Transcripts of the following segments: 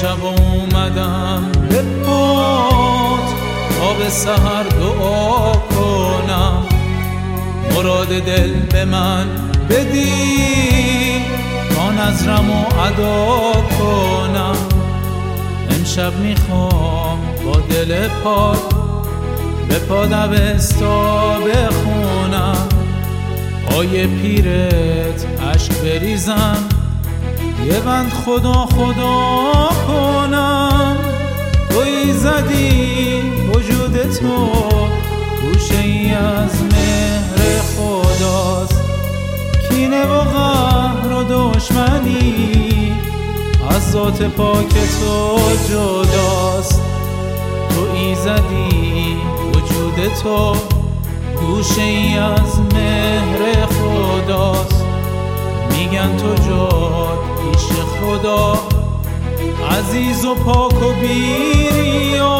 شب اومدم به پات تا به سهر دعا کنم. مراد دل به من بدی تا نظرم و ادا کنم. امشب می‌خوام با دل پاک به پا دبستا بخونم. پای پیرت عشق بریزم. یه بند خدا خدا کنم. توی زدی وجود تو گوشه ای از مهر خداست. کینه و غهر و دشمنی از ذات پاک تو جداست. تو ایزدی وجود تو گوشه ای از مهر خداست. میگن تو جاد پیش خدا عزیز و پاک و بیریاست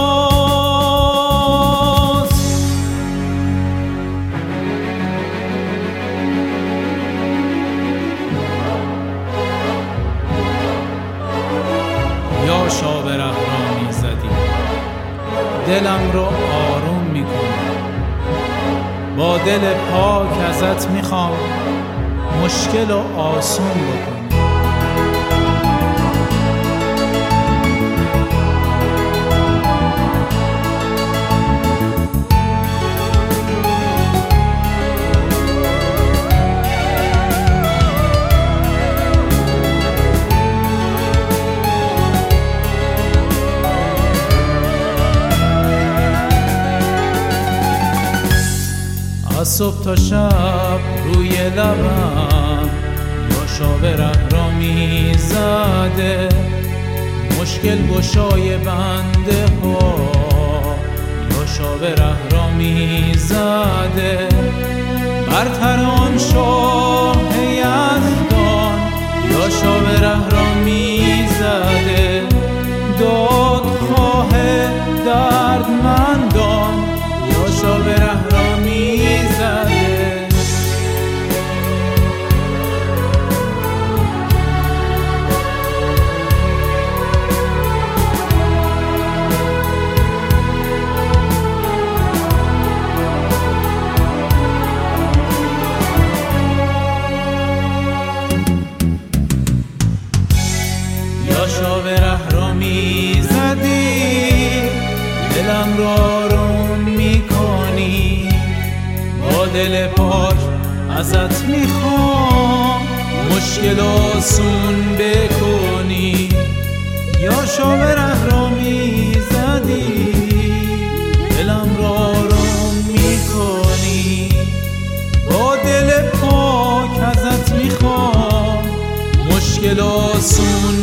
یا شاب ره را می‌زدی دلم رو آروم می‌کنی. با دل پاک ازت می‌خوام مشکل و آسون بکنی صبح تا شب روی لبم یا شاب ره را می‌زده مشکل گشای بنده آروم می‌کنی. با دل پاک ازت می‌خوام. مشکل آسون بکنی. یا شاب ره را می‌زدی. دلم را آروم می‌کنی. با دل پاک ازت می‌خوام. مشکل آسون